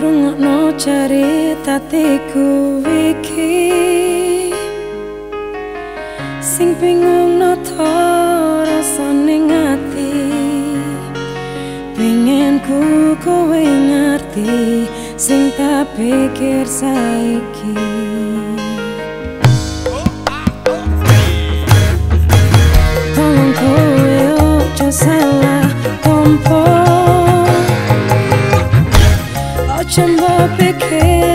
rungokno cerita tiku iki. Sing bingung no to rasane ngati. Pengen ku kowe ngerti sing tak pikir saiki. Çember became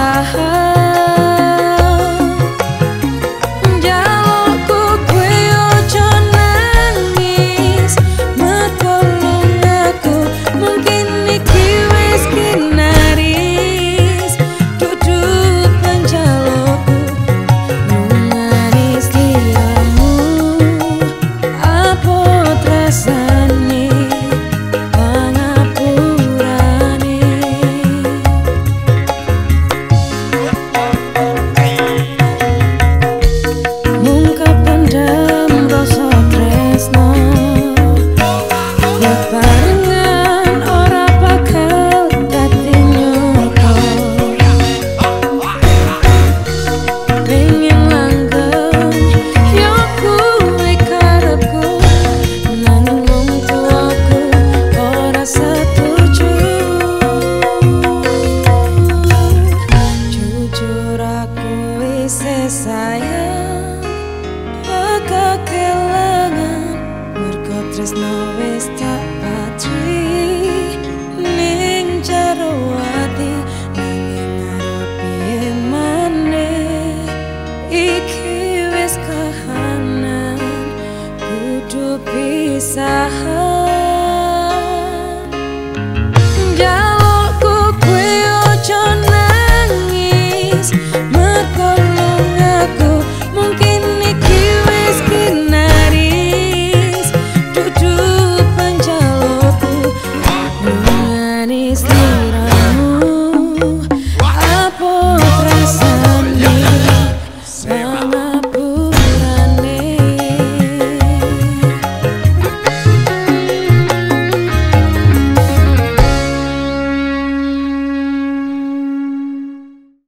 high stop our dreams.